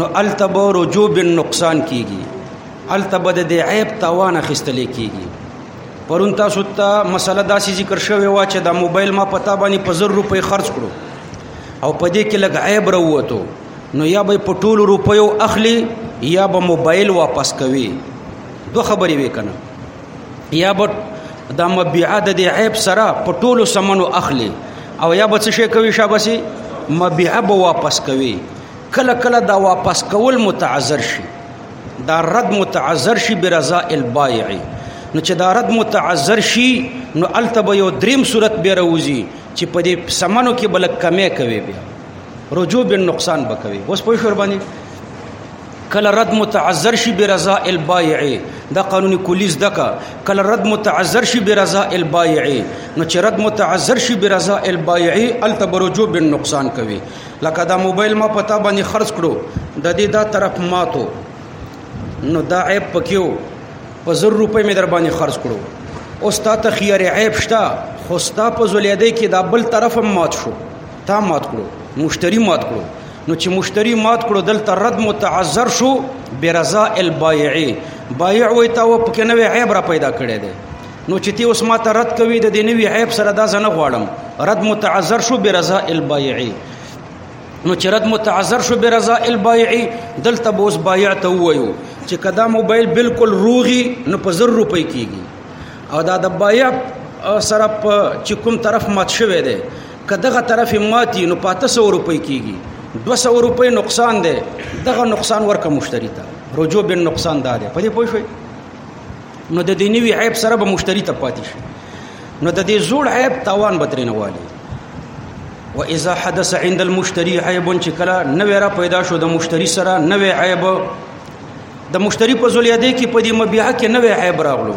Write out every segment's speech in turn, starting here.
نو التب رجوع بالنقصان کیږي التب د دې عیب توان اخیستل کیږي پرون تاسو ته مسله داسې ذکر شوې و چې دا موبایل ما پتا باندې په 1000 روپۍ خرج کړو او په دې کې لګ عیب راووتو نو یا به په ټولو روپیو اخلي یا به موبایل واپس کوي دوه خبرې وکنه یا به دا مبيعه د دې عیب سره په ټولو سمنو اخلي او یا به څه شي کوي شابسي مبيعه به واپس کوي کله کله دا واپس کول متعذر شي دا رد متعذر شي برضا البائع نو چې دا رد متعذر شي نو التب یو دریم صورت به راوځي چې په دې سمنو کې بلک کمې کوي بیا رجوع بالنقصان بکوي اوس په شور باندې کله رد متعذر شي برضا البایع دا قانوني کلی زده کا کله رد متعذر شي برضا البایع نو چې رد متعذر شي برضا البایع التبرجو بالنقصان کوي لکه دا موبایل ما پتا باندې خرج کړو د دې دا طرف ماتو نو دا عیب پکيو په زر روپۍ مې در باندې خرج کړو اوس تا ته خيار عیب شته خو ستا په زلیدې کې دا بل طرف هم مات شو تا مات کړو مشتری مات کړو نو چې مشتری مات کړو دلته رد متعذر شو برضا البایع بایع وې تا و پکې نوې عیب را پیدا کړې ده نو چې تی اوس ما ته رد کوي د دې نوې عیب سره دا زنه غواړم رد متعذر شو برضا البایع نو چې رد متعذر شو برضا البایع دلته بوس بایع ته وایو چې کدا موبایل بالکل روغي نو په 0 روپۍ کیږي او دا د بایع سره په چې کوم طرف مات شوی دی که دغه طرف ماتي نو پاته 100 روپۍ کیږي 200 روپۍ نقصان دی دغه نقصان ورکه مشتری ته رجوع بن نقصان دا دی په دې پوه شئ نو د دې نیوی عیب سره به مشتری ته پاتې شي نو د دې زوړ عیب تاوان به ترې نه والي و اذا حدث عند المشتري عیب چې کله نوې را پیدا شو د مشتری سره نوې عیب د مشتری په زولیاده کې په دې مبيعه کې نوې عیب راغلو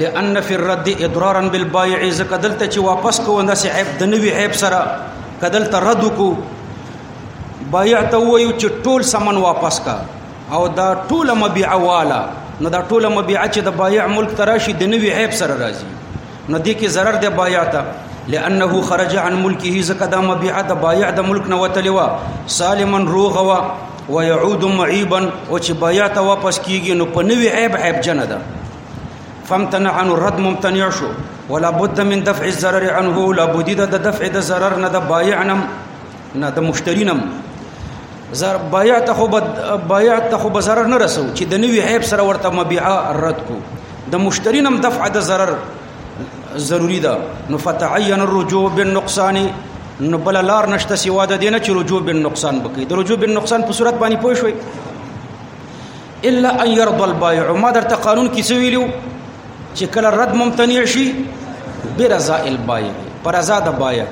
لأن في الرد اضرارا بالبائع ځکه دلته چې واپس کوو دا سي عیب د نوي عیب سره کدل ته رد کو بایع ته وایو چې ټول سامان واپس کا او دا ټول مبيع والا نو دا ټول مبيع چې د بایع ملک تراشي د نوي عیب سره راځي نو دې کې zarar د بایع ته لانه خرج عن ملکه زکه دا مبيع د بایع د ملک نه وتلی و سالما روغ و ويعود معيبا او چې بیا ته واپس کیږي نو په نوې عیب عیب جن ده فامتنع عن الرد ممتنع شو ولا بد من دفع الضرر عنه لا بد د دفع د ضرر نه د بایعنم نه د مشترینم زر بایع ته خو بایع ته خو بزرر نه رسو چې د نوې عیب سره ورته مبيعه رد کو د مشترینم دفع د ضرر ضروری ده نو فتعین الرجوع بالنقصان نو بل لار نشته سوا د دینه چې رجوع بالنقصان بکی د رجوع بالنقصان په صورت باندې پوه شوي الا ان يرضى البائع ما درته قانون کې څه ویلو چې کله رد ممتنع شي برضا البائع پر رضا د بائع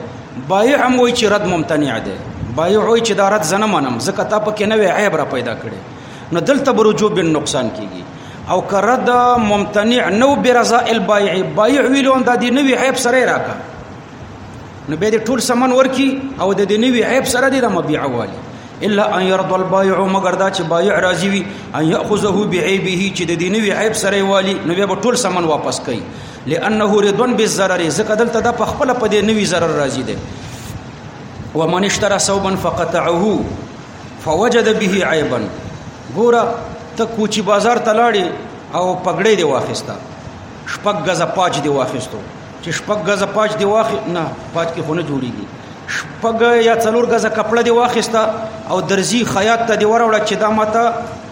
بائع هم وایي چې رد ممتنع دی بایو وای چې دا رد زنه منم زکه تا پکې نه وی عیب را پیدا کړي نو دلته برجو بن نقصان کیږي او که رد ممتنع نو برضا البایع بایع ویلون د دې نوی عیب سره راکا نو به دې ټول سامان ورکی او د دې نوی عیب سره دې د مبيع والی الا ان يرضى البائع مگر دا چې بایع راضي وي ان ياخذه بعيبه چې د دې نوی عیب سره والی نو به ټول سامان واپس کوي لانه رضا بالضرر ځکه دلته د پخپل په دې نوی ضرر راضي دي ومن اشترى ثوبا فقطعه فوجد به عیبا ګوره ته کوچی بازار ته لاړې او پګړې دی واخیسته شپږ غزه پاج دی واخیستو چې شپږ غزه پاج دی واخ نه پاج کې خونه جوړیږي شپږ یا څلور غزه کپړه دی واخیسته او درزی خیاط ته دی وروړه چې دا ماته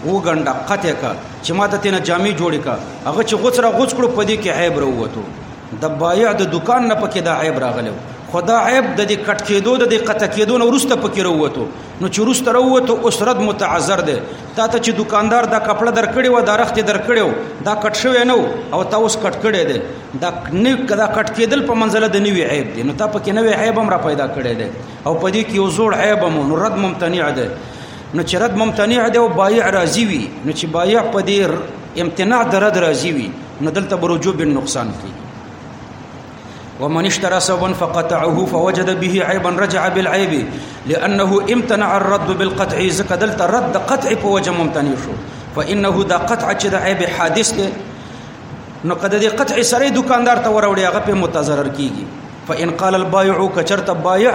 وګنډه قطه کا چې ماته تینه جامې جوړې کا هغه چې غوڅره غوڅ کړو پدې کې عیب وروته د بایع د دکان نه پکې دا عیب راغلو خدا عیب د دې کټ کېدو د دې قطع کېدو نو ورسته پکې وروته نو چې ورسته وروته اوس رد متعذر دی تا ته چې دکاندار دا کپړه درکړې و دا رخت درکړې و دا کټ شوی نو او تا اوس کټ کړی دی دا نه کدا کټ کېدل په منځله د نیوی عیب دی نو تا پکې نوې عیب هم را پیدا کړی دی او په دې کې یو زوړ عیب هم نو رد ممتنع دی نو چې رد ممتنع دی او بایع راضي وي نو چې بایع په دې امتناع درد راضي وي نو دلته بروجو بن نقصان کی ومن اشترى سوا فقطعه فوجد به عيبا رجع بالعيب لانه امتنع الرد بالقطع زکه دلته رد قطع په وجه ممتنع شو فانه دا قطع چې د عيب حادث دی نو کده دې قطع سره دکاندار ته وروړي هغه په متضرر کیږي فان قال البائع کچرت بائع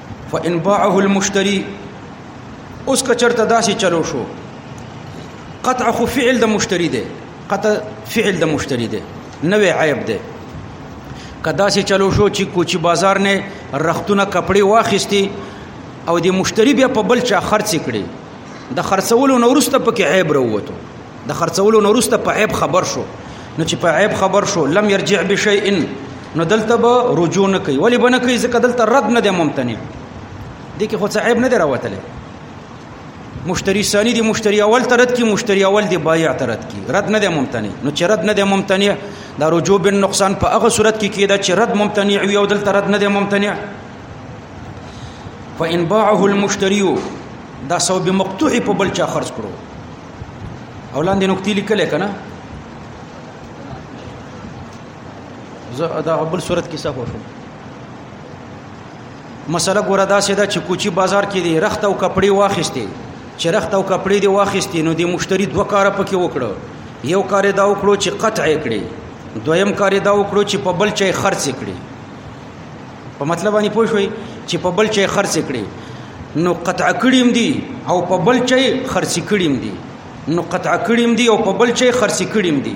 فان باعه المشتري اوس کچرته داسې چلو شو قطع خو فعل د مشتری دی قطع فعل د مشتری دی نوې عیب دی کدا سي چلو شو چې کوچی بازار نه رختونه کپڑے واخیستي او د مشتری بیا په بل چا خرڅ کړي د خرڅولو نورسته پکې عیب وروته د خرڅولو نه وروسته په عیب خبر شو نو چې په عیب خبر شو لم يرجع بشيء نو دلته به رجوع نه کوي ولی به نه کوي ځکه دلته رد نه دی ممتنع دي کې خو څه عیب نه دی راوتلی مشتری ثانی دی مشتری اول ترد کی مشتری اول دی بایع ترد کی رد نه دی ممتنع نو چې رد نه دی ممتنع دا رجوع بن نقصان په هغه صورت کې کیدا چې رد ممتنع وي او دلته رد نه دی ممتنع فإن باعه المشتري دا سو بمقطوع په بل چا خرج کړو اولان دې نقطې لیکل کنه زه دا بل صورت کې څه کوم مسله ګوره دا سیدا چې کوچی بازار کې دی رخت او کپڑے واخیستي چې رخت او کپڑے دی واخیستي نو د مشتری دوه کار پکې وکړو یو کار دا وکړو چې قطع کړي دویم کار دا وکړو چې په بل چای خرڅ کړي په مطلب باندې پوه شوي چې په بل چي خرڅ کړي نو قطع کړیم دي او په بل چي خرڅ کړیم دي نو قطع کړیم دي او په بل چي خرڅ کړیم دي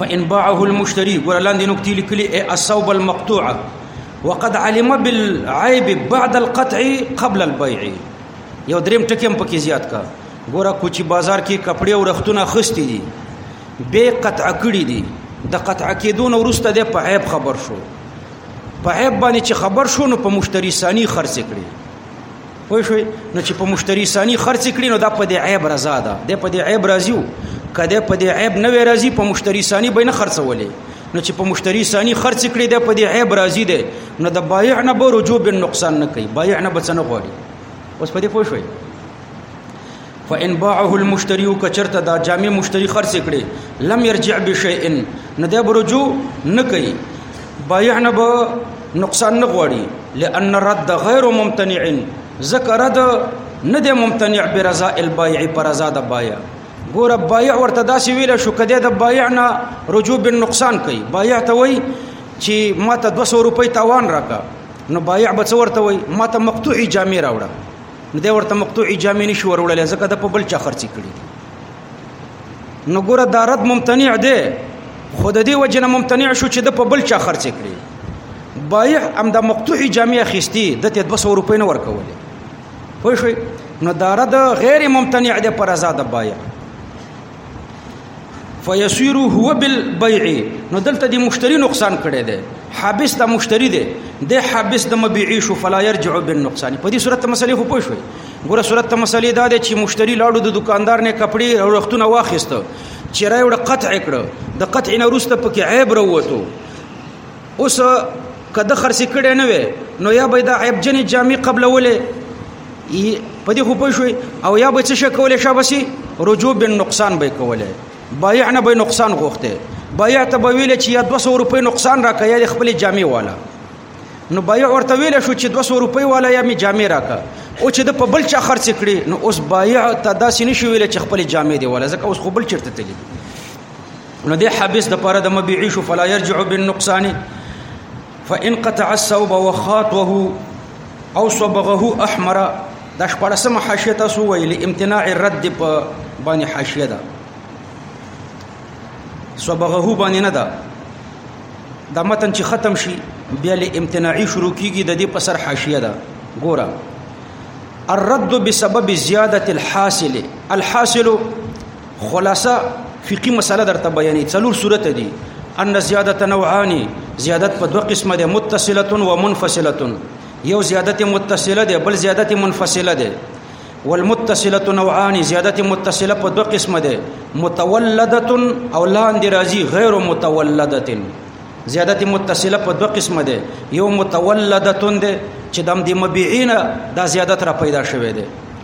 فإن باعه المشتري ګور لاندې نقطې لیکلي اي الصوب المقطوعه وقد علم بالعيب بعد القطع قبل البيع یو دریم ټکی هم پکې زیات کا ګوره کوچی بازار کې کپڑے او رختونه خستی دي به قطع کړی دي د قطع کېدو نه وروسته د په عیب خبر شو په عیب باندې چې خبر شو نو په مشتری ثانی خرڅ کړي وای شو نو چې په مشتری ثانی خرڅ کړي نو دا په دې عیب رضا ده د په دې عیب راضیو کده په دې عیب نه وی راضی په مشتری ثانی به نه خرڅولې نو چې په مشتری ثانی خرڅ کړي د په دې عیب راضی ده نو د بایع نه به رجوع بن نقصان نه کوي بایع نه بچنه غواړي اوس په دې پوه شوي فان باعه المشتري کچرته دا جامع مشتري خرڅ کړي لم يرجع بشيء نه د برجو نه کوي بایع نه به نقصان نه غواړي لان رد غیر ممتنع ذکر رد نه د ممتنع برضا البایع پر رضا د بایع ګوره بایع ورته داسې ویل شو کده د بایع نه رجوع بالنقصان کوي بایع ته وایي چې ما ته 200 روپۍ تاوان راکا نو بایع به څورته وایي ما ته مقطوعي جامې راوړه نو دا ورته مقطوع جامع نشي وروړل ځکه د په بل چا خرڅ کړي نو ګوره دا رد ممتنع دی خو د دې وجنه ممتنع شو چې د په بل چا خرڅ کړي بایع هم د مقطوع جامع خستی د ته 200 روپۍ نه ورکولې خو شوي نو دا رد غیر ممتنع دی پر آزاد بایع فیسیر هو بالبيع نو دلته د مشتری نقصان کړي دي حابس د مشتری دي د حابس د مبيعي شو فلا يرجع بالنقصان په دې صورت مسلې خو پوه شوي ګوره صورت مسلې دا ده چې مشتری لاړو د دکاندار نه کپڑے او وختونه واخیسته چیرې وړ قطع کړه د قطع نه روسته پکې عیب وروته اوس کده خرڅ کړي نه وي نو یا به دا عیب جنې جامع قبل ولې په دې خو پوه شوي او یا به څه شي کولی شا بسي رجوع بن نقصان به کولی بایع نه به نقصان غوښته بایع ته به ویل چې یا 200 روپۍ نقصان راکړه یا خپل جامع والا نو بایع ورته ویل شو چې 200 روپۍ والا یا می جامع راکړه او چې د په بل چا خرڅ کړي نو اوس بایع ته داسې نشي ویل چې خپل جامع دی ولا ځکه اوس خو بل چرته تللی نو د حبس د پاره د مبيعي شو فلا يرجع بالنقصان فان قطع الثوب وخاطه او صبغه احمر د شپړسمه حاشیه تاسو ویل امتناع الرد په باندې حاشیه ده صبغه باندې نه ده دا متن چې ختم شي بیا له امتناعي شروع کیږي د دې په سر حاشیه ده ګوره الرد بسبب زیادت الحاصل الحاصل خلاصه فقهي مسله درته بیانې څلور صورت دي ان زیادت نوعان زیادت په دوه قسمه ده متصله و منفصله یو زیادت متصله ده بل زیادت منفصله ده والمتصله نوعان زیادت متصله په دوه قسمه ده متولده او لاندې راځي غیر متولده زیادت متصله په دوه قسمه ده یو متولده ده چې د مبيعين د زیادت را پیدا شوه ده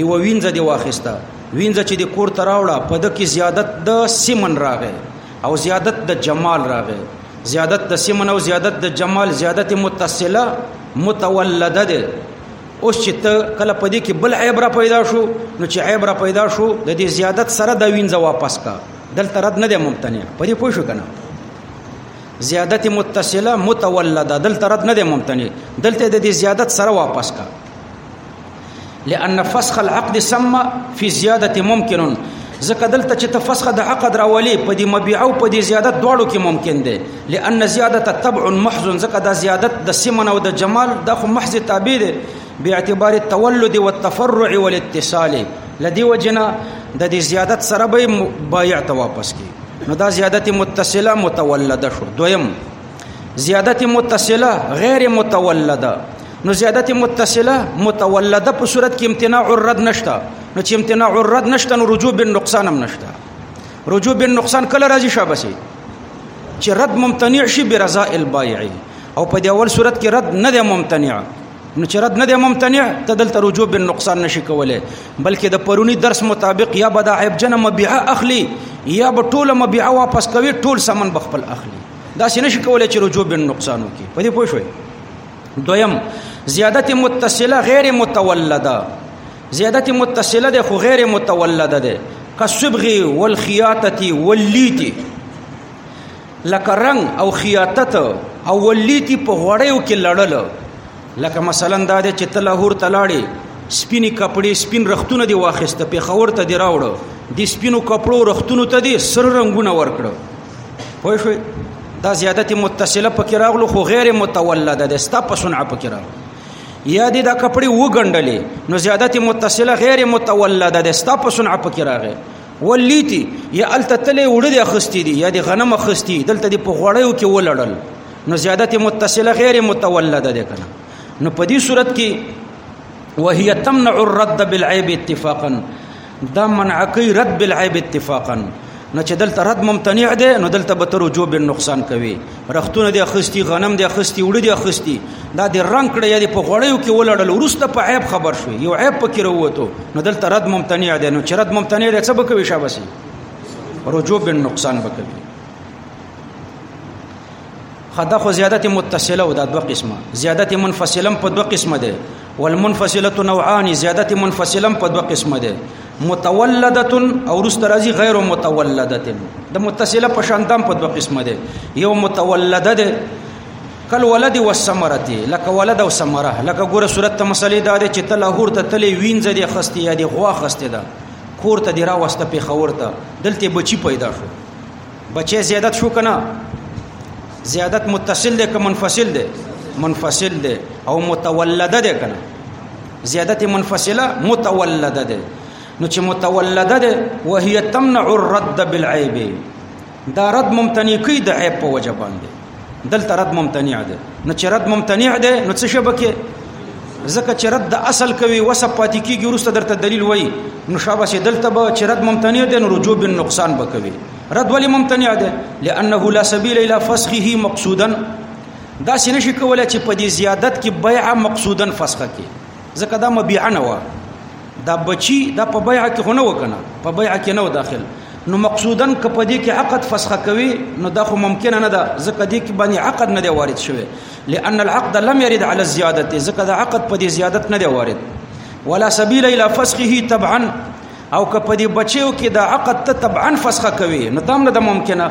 یو وینځه دی واخیسته وینځه چې د کور ته راوړه په د کې زیادت د سیمن راغی او زیادت د جمال راغی زیادت د سیمن او زیادت د جمال زیادت متصله متولده ده اوس چې ته کله په دې کې بل عیب را پیدا شو نو چې عیب را پیدا شو د دې زیادت سره د وینځه واپس کا دلته رد نه دی ممتنع په دې پوه شو کنه زیادت متصله متولده دلته رد نه دی ممتنع دلته د دې زیادت سره واپس کا لأن فسخ العقد سم في زيادة ممكن ځکه دلته چې ته فسخ د عقد راولي په دې مبيع او په دې زیادت دواړو کې ممکن دی لأن زیادت تبع محض ځکه دا زیادت د سمن او د جمال د خو محض تابع دی باعتبار التولد والتفرع والاتصال لدی وجنا د دې زیادت سره به بایع ته واپس کی نو دا زیادت متصله متولده شو دویم زیادت متصله غیر متولده نو زیادت متصله متولده په صورت کې امتناع الرد نشته نو چې امتناع الرد نشته نو رجوع بالنقصان هم نشته رجوع بالنقصان کله راځي شابسي چې رد ممتنع شي برضا البائع او په دې اول صورت کې رد نه دی ممتنع نو چې رد نه دی ممتنع ته دلته رجوع بالنقصان نشي کولای بلکې د پرونی درس مطابق یا به د عیب جن مبيعه اخلي یا به ټول مبيعه واپس کوي ټول سامان بخپل اخلي دا څه نشي کولای چې رجوع بالنقصان وکړي په دې پوه شئ دویم زیادت متصله غیر متولده زیادت متصله ده خو غیر متولده ده کسبغي والخياطه والليتي لکه رنگ او خیاطت او ولیتی په غوړیو کې لړل لکه مثلا دا د چې تلهور تلاړي سپینی کپڑے سپین رختونه دی واخیسته په خور ته دی راوړو د سپینو کپړو رختونو ته دی سر رنگونه ورکړو پوه شئ دا زیادت متصله پکې راغلو خو غیر متولده ده ستا په صنع پکې راغلو یا دې دا کپړې وګنډلې نو زیادت متصله غیر متولده ده ستا په صنع پکې راغې ولیتی یا التتلې وړې اخستې دي یا دې غنم اخستې دلته دې په غوړیو کې ولړل نو زیادت متصله غیر متولده ده کنه نو په دې صورت کې وهي تمنع الرد بالعيب اتفاقا دا منعقی رد بالعیب اتفاقا نه چې دلته رد ممتنع دی نو دلته به تر وجوب نقصان کوي رختونه دی اخستی غنم دی اخستی وړي دی اخستی دا د رنگ کړه یا د په غړیو کې ولړل ورسته په عیب خبر شو یو عیب پکې وروته نو دلته رد ممتنع دی نو چې رد ممتنع دی څه به کوي شابسي رجوع بالنقصان به کوي خدا خو زیادت متصله او دا دوه قسمه زیادت منفصله په دوه قسمه ده والمنفصله نوعان زیادت منفصلا په دوه قسمه ده متولده او رست راځي غیر متولده د متصله په شان دم په دوه قسمه ده یو متولده ده کل ولد و سمرته لکه ولد او سمره لکه ګوره صورت ته مسلې دا ده چې تل هور ته تلې وینځ دي خستې یا دي غوا خستې ده کور ته دی را وسته په خور ته دلته بچی پیدا شو بچي زیادت شو کنه زیادت متصل دی که منفصل دی منفصل دی او متولده دی کنه زیادت منفصله متولده دی نو چې متولده دی وهي تمنع الرد بالعيب دا رد ممتنع کوي د عیب په وجه باندې دلته رد ممتنع دی نو چې رد ممتنع دی نو څه شبکه ځکه چې رد د اصل کوي وسب پاتې کیږي ورسته درته دلیل وای نو شابه سي دلته به چې رد ممتنع دی نو رجوع بن نقصان بکوي رد ولی ممتنع دی لانه لا سبیل الى فسخه مقصودا دا سینه شي کولای چې په دې زیادت کې بیع مقصودا فسخه کې ځکه دا مبيعه نه و دا بچی دا په بیع کې خو نه وکنه په بیع کې نه و داخل نو مقصودن که په دې کې عقد فسخه کوي نو دا خو ممکن نه ده ځکه دې کې باندې عقد نه دی وارد شوی لأن العقد لم يرد على الزيادة ځکه دا عقد په دې زیادت نه دی وارد ولا سبيل الى فسخه طبعا او که په دې بچیو کې دا عقد ته طبعا فسخه کوي نو تام نه ده ممکنه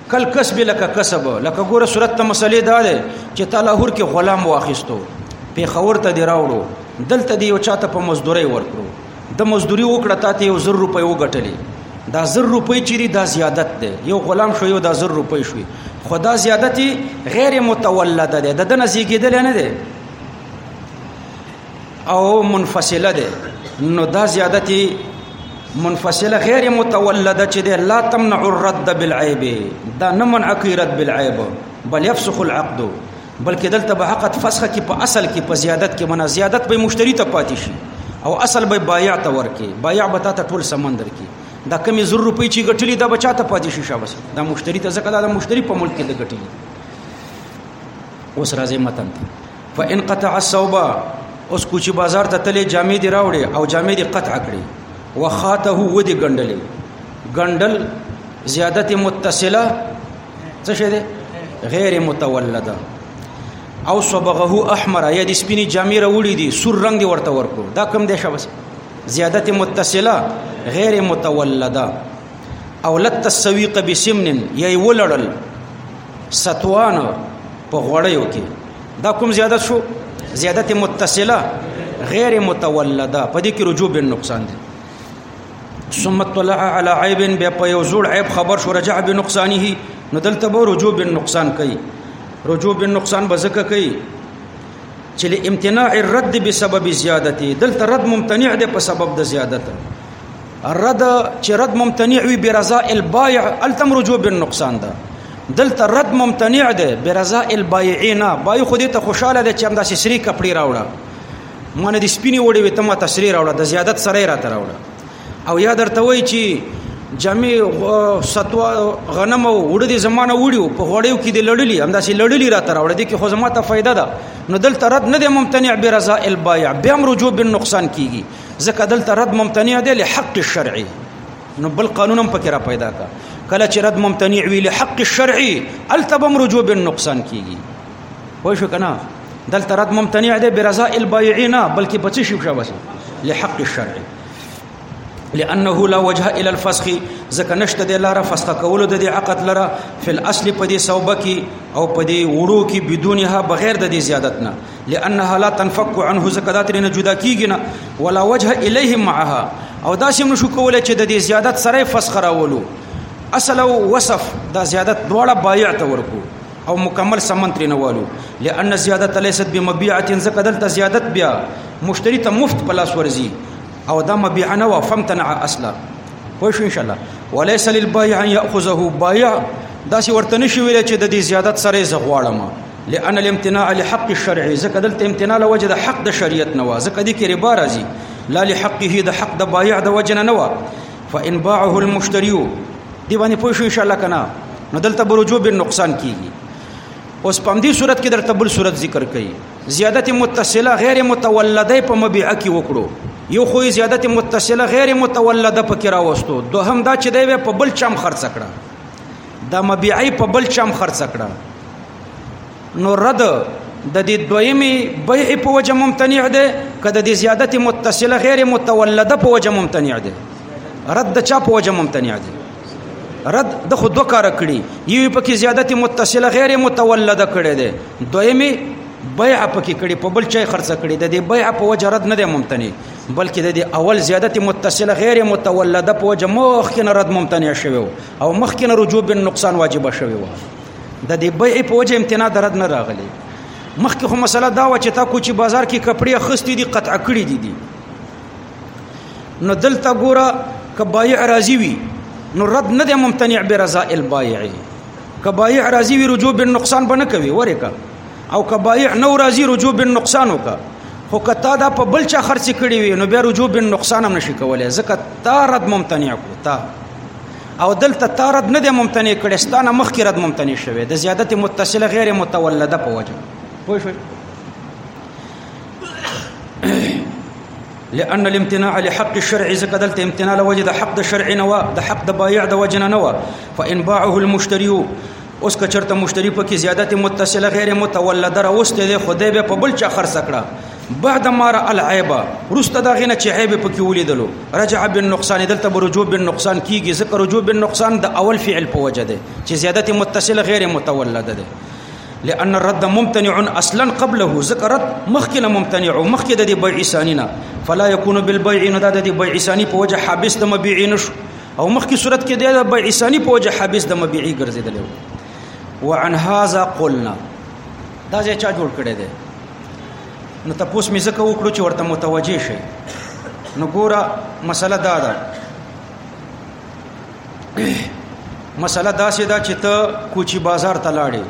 کل کسب لکه کسب لکه ګوره صورت ته مسلې دا ده چې تا لاهور کې غلام واخیستو په خور ته دی راوړو دلته دی یو چاته په مزدوري ورکړو د مزدوري وکړه تا ته یو زر روپۍ وګټلې دا زر روپۍ چیرې دا زیادت ده یو غلام شو یو دا زر روپۍ شوې خو دا زیادت غیر متولده ده د دنه زیږیدل نه ده او منفصله ده نو دا زیادتی منفصله غیر متولده چې ده لا تمنع الرد بالعیب دا نه منع کوي رد بالعیب بل يفسخ العقد بلکې دلته به عقد فسخه کې په اصل کې په زیادت کې منا زیادت به مشتری ته پاتې شي او اصل به بایع ته ورکي بایع به تاسو ټول سمندر کې دا کمی زر روپۍ چې ګټلې دا بچا ته پاتې شي شابس دا مشتری ته ځکه دا مشتری په ملک کې د ګټلې اوس راځي متن ته فان قطع الثوب اوس کوچی بازار ته تلې جامې دی راوړې او جامې دی قطع کړې وخاته و دی ګندلې ګندل زیادت متصله څه شه ده غیر متولده او صبغه احمر یا د سپینی جامې راوړې دي سور رنگ دی ورته ورکو دا کم دی شوس زیادت متصله غیر متولده او لت السویق بسمن یا ولړل ستوان په غړیو کې دا کوم زیادت شو زیادت متصله غیر متولده په دې کې رجوع بن نقصان دی ثم طلع على عيب بیا په یو زوړ عیب خبر شو رجع بنقصانه نو دلته به رجوع بالنقصان کوي رجوع بالنقصان به زکه کوي چې لامتناع الرد بسبب زیادته دلته رد ممتنع دی په سبب د زیادته رد چې رد ممتنع وي برضا البایع التم رجوع بالنقصان ده دلته رد ممتنع ده برضا البایعینا بای خو دې ته خوشاله ده چې همدا سری کپړی راوړه مانه دې سپینی وړي وي تمه تسری راوړه د زیادت سره را تراوړه او یا درته وای چې جامع ستوا غنم او وړ دي زمانه وړیو په وړیو کې د لړلی همدا سي لړلی را تر وړ دي کې خو زماته فائدہ ده نو دلته رد نه دي ممتنع برضا البایع بیا رجوع بالنقصان کیږي ځکه دلته رد ممتنع دی له حق الشرعي نو بل قانون هم پکې را پیدا کا کله چې رد ممتنع وی له حق الشرعي التبم رجوع بالنقصان کیږي وای شو کنه دلته رد ممتنع دی برضا البائعين بلکې په څه شي شوسي له حق الشرعي لانه لا وجه الى الفسخ ځکه نشته د لاره فسخ کول د عقد لره فل اصل په دې صوبه کې او په دې وړو کې بدونها بغیر د دې زیادت نه لانها لا تنفك عنه ځکه دا ترې نه جدا کیږي نه ولا وجه الیه معها او دا سم نشو کولای چې د دې زیادت سره فسخ راولو اصل او وصف دا زیادت دواړه بایع ته ورکو او مکمل سمن ترې نه والو لان زیادت ليست بمبيعه ځکه دلته زیادت بیا مشتری ته مفت پلاس ورزي او دا مبيع نه و فمتنع اصلا پوه شو ان شاء الله وليس للبائع ان ياخذه بائع دا سی ورته نشي ویل چې د دې زیادت سره زغواړم لأن الامتناع لحق الشرع ځکه دلته امتناع له وجه د حق د شریعت نه و ځکه دې کې ربا راځي لا لحقه د حق د بایع د وجه نه و فإن باعه المشتري دی باندې پوه شو ان شاء الله کنه نو دلته برجو به نقصان کیږي اوس په دې صورت کې درته بل صورت ذکر کړي زیادت متصله غیر متولده په مبيعه کې وکړو یو خو زیادت متصله غیر متولده په کې راوستو دوهم دا چې دی په بل چم خرڅ کړه دا مبيعي په بل چم خرڅ کړه نو رد د دې دویمه بیع په وجه ممتنع ده کده د زیادت متصله غیر متولده په وجه ممتنع ده رد د چا په وجه ممتنع ده رد د خو دوه کار کړی یو په کې زیادت متصله غیر متولده کړی ده دویمه بیع پکې کړي په بل چا خرڅ کړي د دې بیع په وجه رد نه دی ممتنع بلکې د دې اول زیادت متصله غیر متولده په وجه مخ کې رد ممتنع شوی او مخکنه رجوع بن نقصان واجب شوی و د دې بیع په وجه امتناع درد نه راغلی مخکې خو مسله دا و چې تا کوچی بازار کې کپڑے خستې دي قطع کړې دي دي نو دلته ګوره کبایع راضی وي نو رد نه دی ممتنع برضا البایع کبایع راضی وي رجوع بالنقصان بنه کوي ورکا او کبایع نو راضی رجوع بالنقصان وکا خو کته دا په بل چا خرڅ کړی وي نو بیا رجوع بالنقصان هم نشي کولای ځکه تا رد ممتنع کو تا او دلته تا رد نه دی ممتنع کړي ستانه مخکې رد ممتنع شوی د زیادت متصله غیر متولده په وجه پوه شئ لأن الامتناع لحق الشرع زکه دلته امتناع لوجه د حق د شرع نه و د حق د بایع د وجنه نه و فإن باعه المشتري اوس که چرته مشتری په کې زیادت متصله غیر متولده راوسته دی خدای به په بل چا خرڅ کړه بعد ما را العیب رسته دا غینه چې عیب په کې ولیدلو رجع بالنقصان دلته برجو بالنقصان کیږي ذکر رجوع بالنقصان د اول فعل په وجه دی چې زیادت متصله غیر متولده دی لأن الرد ممتنع اصلا قبله ذکرت مخکله ممتنع مخکې د بیع ثانینا فلا يكون بالبيع نه د بیع ثانی په وجه حابس د مبيع نشو او مخکې صورت کې د بیعسانی په وجه حبس د مبيعي ګرځیدل وعن هذا قلنا دا ځای چا جوړ کړی دی نو تاسو مې زکه وکړو چې ورته متوجه شي نو ګوره مسله دا ده مسله دا سي دا چې ته کوچی بازار ته لاړې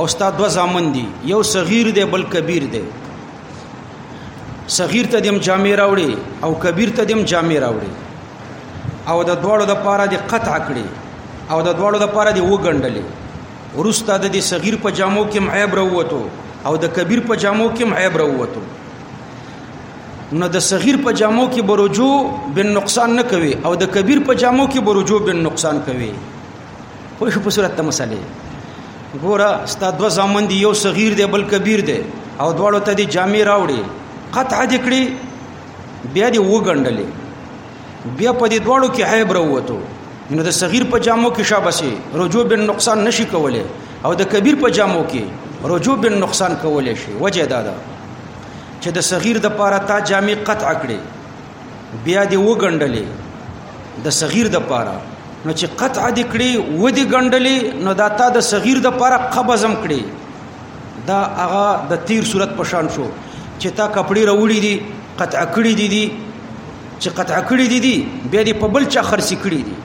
او ستا دو ځامن دي یو صغیر دی بل کبیر دی صغیر ته دیم جامې راوړي او کبیر ته دیم جامې راوړي او د دوړو د پاره دی قطع کړي او د دوړو د پاره دی وګنډلې ورسته د دې صغیر په جامو کې عیب راووتو او د کبیر په جامو کې عیب راووتو نو د صغیر په جامو کې برجو بن نقصان نه کوي او د کبیر په جامو کې برجو بن نقصان کوي خو شو په صورت ته مسلې ګوره ستا دو زامن دی یو صغیر دی بل کبیر دی او دواړو ته دی جامې راوړي قطع دې کړی بیا دی وګنډلې بیا په دې دواړو کې عیب راووتو نو د صغیر په جامو کې شابسي رجوع بن نقصان نشي کوله او د کبیر په جامو کې رجوع بن نقصان کوله شي وجه دا ده چې د صغیر د پاره تا جامې قطع کړې بیا دی وګنډلې د صغیر د پاره نو چې قطع دې کړې و دې ګنډلې نو دا تا د صغیر د پاره قبضم کړې دا هغه د تیر صورت په شان شو چې تا کپړې راوړي دي قطع کړي دي دي چې قطع کړي دي دي بیا دې په بل چا خرڅ کړي دي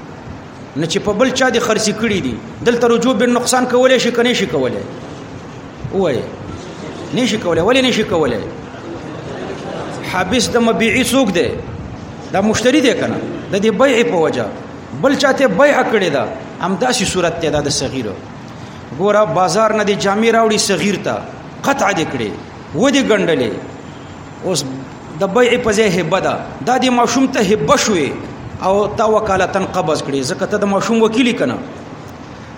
نه چې په بل چا دې خرڅ کړي دي دلته رجوع به نقصان کولای شي کني شي کولای وای نه شي کولای ولې نه شي کولای حابس د مبيعي څوک دی دا مشتری دی کنه د دې بيع په وجه بل چاته بيع کړی دا همداسې صورت ته دا د صغیرو ګوره بازار نه دی جامې راوړي صغیر ته قطع دې کړي و دې ګنډلې اوس د بیع په ځای هبه ده دا د ماشوم ته هبه شوې او تا وکالتن قبض کړي ځکه ته د ماشوم وکیل کنه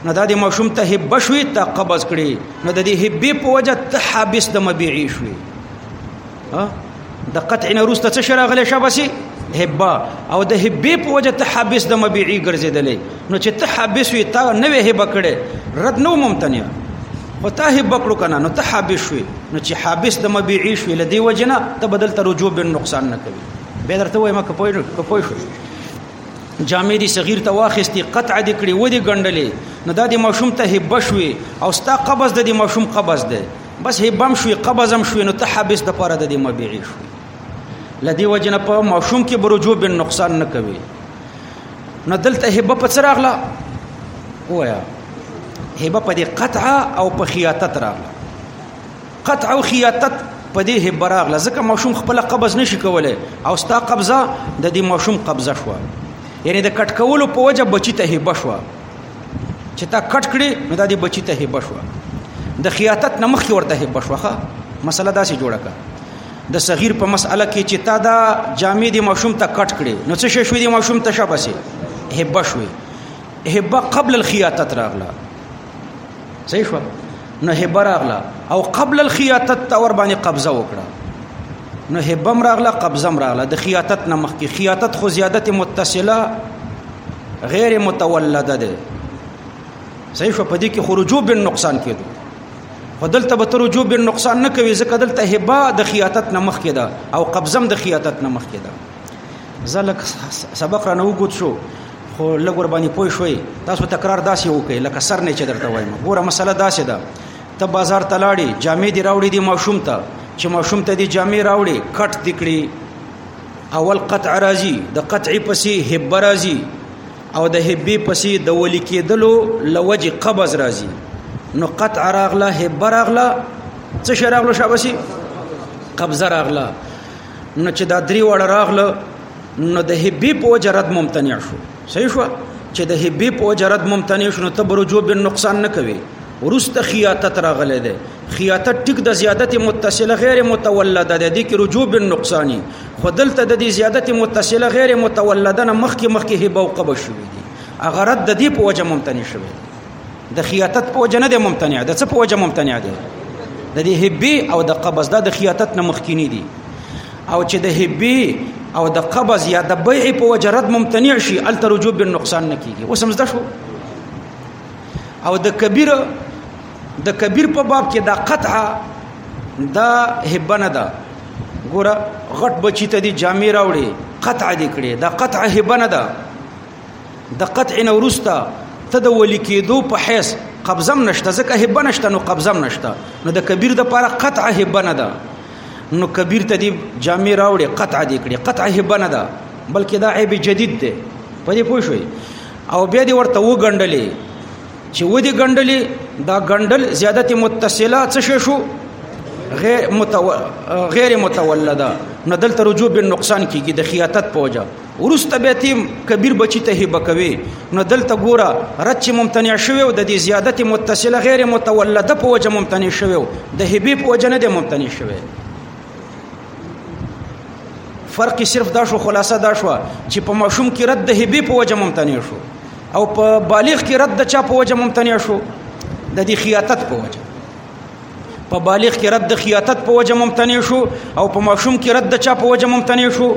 نه دا د ماشوم ته هبه شوې ته قبض کړي نه د دې هبه په وجه ته حابس د مبيعي شوې ها د قطع نه روسته څه شراغله شبسي هبه او د هبه په وجه ته حبس د مبيعي ګرځیدلې نو چې ته حبس وي تا نه وه هبه کړي رد نو ممتنع او ته هبه کړو کنه نو ته حبس وي نو چې حبس د مبيعي شوي لدی وجنه ته بدل ته رجوع به نقصان نه کوي به درته وایم کپوي کپوي شو جامې دي صغیر ته واخستي قطع دي کړي ودي ګندلې نو دا د ماشوم ته هبه شوي او ستا قبض د دې ماشوم قبض ده بس هبم شوي قبضم شوي نو ته حبس د پاره د دې مبيعي شوي لدی وجنه په ماشوم کې برجو بن نقصان نه کوي نو دلته هبه په څه راغله وایا هبه په دې قطع او په خیاتت راغله قطع او خیاتت په دې هبه راغله ځکه ماشوم خپل قبض نشي کولای او ستا قبضه د دې ماشوم قبضه شوه یعنی د کټ کولو په وجه بچی ته هبه شوه چې تا کټ کړي نو دا دې بچی ته هبه شو د خیاطت نمخ کې ورته هبه شوخه مسله دا سي جوړه کا د صغیر په مسأله کې چې تا دا جامع دي ماشوم ته کټ کړي نو څه شوي دي ماشوم ته شابه سي هبه شوي هبه قبل الخیاطت راغله صحیح شو نو هبه راغله او قبل الخیاتت تور باندې قبضه وکړه نو هبه راغله قبضه راغله د خیاتت نه مخکې خیاتت خو زیادت متصله غیر متولده ده صحیح شو په دې کې خروجو بن نقصان کېدو خو دلته به ترجو بن نقصان نه کوي ځکه دلته هبه د خیاتت نه مخکې ده او قبضم د خیاتت نه مخکې ده زلک سبق را نو ګوت شو خو لږ ور باندې پوه شوي تاسو تکرار داسې وکړئ لکه سر نه چې درته وایم ګوره مسله داسې ده ته بازار ته لاړې جامې دی راوړې دي ماشوم ته چې ماشوم ته دی جامې راوړې کټ دی کړې اول قطع راځي د قطع پسې هب راځي او د هبې پسې د ولي کېدلو لوجې قبض راځي نو قطع راغله هب راغله څه شي راغله شابسي قبضه راغله نو چې دا درې وړه راغله نو د هبی په وجه رد ممتنع شو صحیح شو چې د هبی په وجه رد ممتنع شو نو ته برجو بن نقصان نه کوي ورست خیاتت راغله ده خیاتت ټیک د زیادت متصله غیر متولده ده د کی رجوع بالنقصانی خودلته د دې زیادت متصله غیر متولده نه مخکې مخکې هبه او قبض شوې دي اغرت د دې په وجه ممتنع شوې دي د خیاتت په وجه نه دی ممتنع د څه په وجه ممتنع دی د دې هبي او د قبض دا د خیاتت نه مخکینی دي او چې د هبي او د قبض یا د بیع په وجه رد ممتنع شي ال ترجوب بالنقصان نه کیږي اوس هم زده شو او د کبیر د کبیر په باب کې دا قطع دا هبه نه ده ګوره غټ بچی ته دی جامې راوړي قطع دې کړي دا قطع هبه نه ده د قطع نه ورسته ته د ولی کېدو په حیث قبضم نشته ځکه هبه نشته نو قبضم نشته نو د کبیر د پاره قطع هبه نه ده نو کبیر ته دی جامع راوړي قطع دی کړي قطع هبه نه ده بلکې دا عیب جدید دی په دې پوه شوي او بیا دی ورته وګڼډلې چې و دې ګڼډلې دا ګڼډل زیادت متصله څه شو غیر متو... غیر متولده نو دلته رجوع بالنقصان کیږي د خیاطت پوجا ورسته به تیم کبیر بچی ته هبه کوي نو دلته ګوره رد چې ممتنع شوی او د دې زیادت متصله غیر متولده په وجه ممتنع شوی او د هبه په وجه نه دی ممتنع شوی فرق صرف دا شو خلاصه دا شو چې په ماشوم کې رد د هبه په وجه ممتنع شو او په بالغ کې رد د چا په وجه ممتنع شو د دې خیاطت په وجه په بالغ کې رد خیاتت په وجه ممتنع شو او په ماشوم کې رد چا په وجه ممتنع شو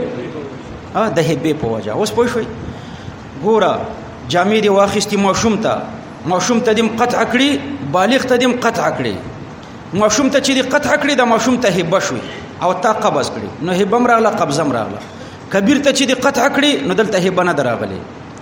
ا د هبه په وجه اوس پوه شئ ګوره جامې دی واخیستي ماشوم ته ماشوم ته دیم قطع کړي بالغ ته دیم قطع کړي ماشوم ته چې دی قطع کړي د ماشوم ته هبه شوي او تا قبض کړي نو هبم راغله قبضم راغله کبیر ته چې دی قطع کړي نو دلته هبه نه دراغلي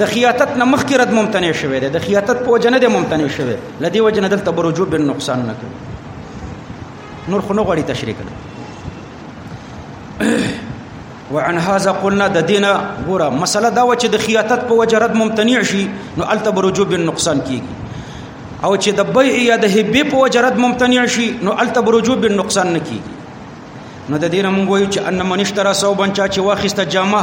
د خیاطت نه مخکې رد ممتنع شوی دی د خیاطت په وجه نه دی ممتنع شوی لدی وجه نه دلته برجو بن نقصان نه کوي نور خو نه غواړي تشریح کړي وعن هذا قلنا د دینه ګوره مسله دا و چې د خیاطت په وجه رد ممتنع شي نو الته برجو بن نقصان کیږي او چې د بیع یا د هبه په وجه رد ممتنع شي نو الته برجو بن نقصان نه کیږي نو د دینه موږ وایو چې ان من اشترى صوبا چا چې واخیسته جامه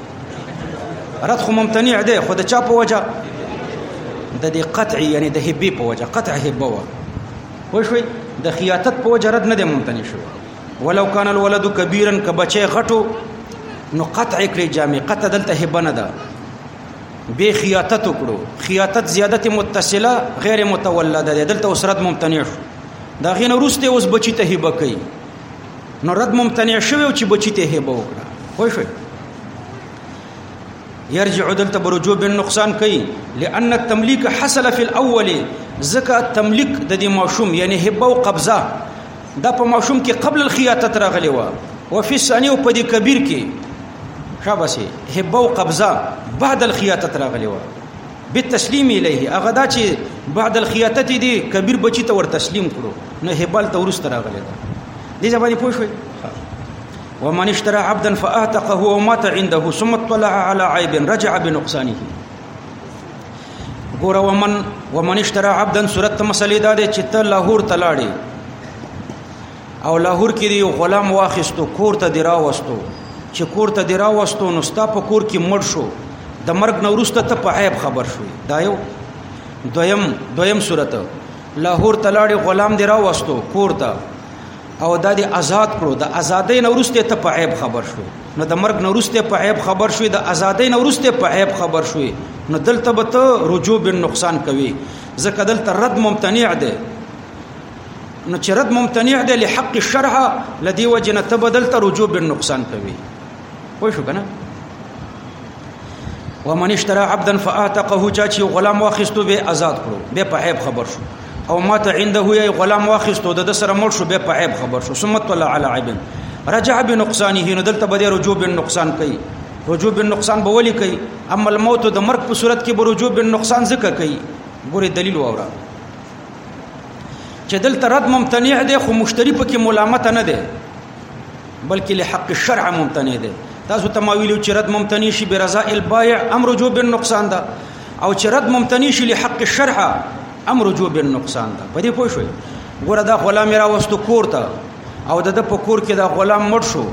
رد خو ممتنع دی خو د چا په وجه د دې قطع یعنی د هبه په وجه قطع هبه و وشوي د خیاطت په وجه رد نه دی ممتنع شو ولو کان الولد کبیرا کبچه غټو نو قطع کړي جامع قطع دلته هبه نه ده به خیاطت وکړو خیاطت زیادت متصله غیر متولده ده دلته اوسرت ممتنع دا غینه روسته اوس بچی ته هبه کوي نو رد ممتنع شوی چې بچی ته هبه وکړه خو شوی يرجع دلته برجو بن نقصان کوي لأن التمليك حصل في الأول ځکه تملیک د دې ماشوم یعنی هبه او قبضه دا په ماشوم کې قبل الخياطه راغلی و او فی ثانی او په دې کبیر کې شابسه هبه او قبضه بعد الخياطه راغلی و بالتسلیم الیه هغه دا چې بعد الخیاطه دي کبیر بچی ته ور تسلیم کړو نه هبال ته ورسته راغلی دا دې ځبانی پوه شوي ومن اشترى عبدا فاعتقه ومات عنده ثم اطلع على عيب رجع بنقصانه ګور ومن ومن اشترى عبدا صورت مسلې دا دي چې ته لاهور تلاړي او لاهور کې یو غلام واخیستو کور ته دی راوستو چې کور ته دی راوستو نو ستا په کور کې مړ شو د مرګ نو وروسته ته په عیب خبر شوې دا یو دویم دویم صورت لاهور ته لاړې غلام دی راوستو کور ته او دا دی آزاد کړو د ازادۍ نو وروسته ته په عیب خبر شو نو د مرګ نو وروسته په عیب خبر شوې د ازادۍ نو وروسته په عیب خبر شوې نو دلته به ته رجوع بن نقصان کوي ځکه دلته رد ممتنع ده نو چې رد ممتنع دی له حق الشرع لدی وجنه ته بدل ته رجوع بن نقصان کوي وای شو کنه ومن اشترى عبدا فاعتقه چا چې غلام واخستو به آزاد کړو به په عیب خبر شو او مات عنده یې غلام واخستو د سره مړ شو به په عیب خبر شو ثم طلع على عیب رجع بنقصانه نو دلته به رجوع بالنقصان کوي رجوع بالنقصان به ولي کوي اما الموت د مرګ په صورت کې به رجوع بالنقصان ذکر کوي ګوره دلیل وره چې دلته رد ممتنع دی خو مشتری پکې ملامت نه دی بلکې له حق الشرع ممتنع دی تاسو ته ما ویلو چې رد ممتنع شي برضا البائع امر جو بالنقصان ده او چې رد ممتنع شي لحق الشرح امر جو بالنقصان ده په دې پوه شئ ګوره دا غلام را وستو کور ته او د په کور کې دا غلام مړ شو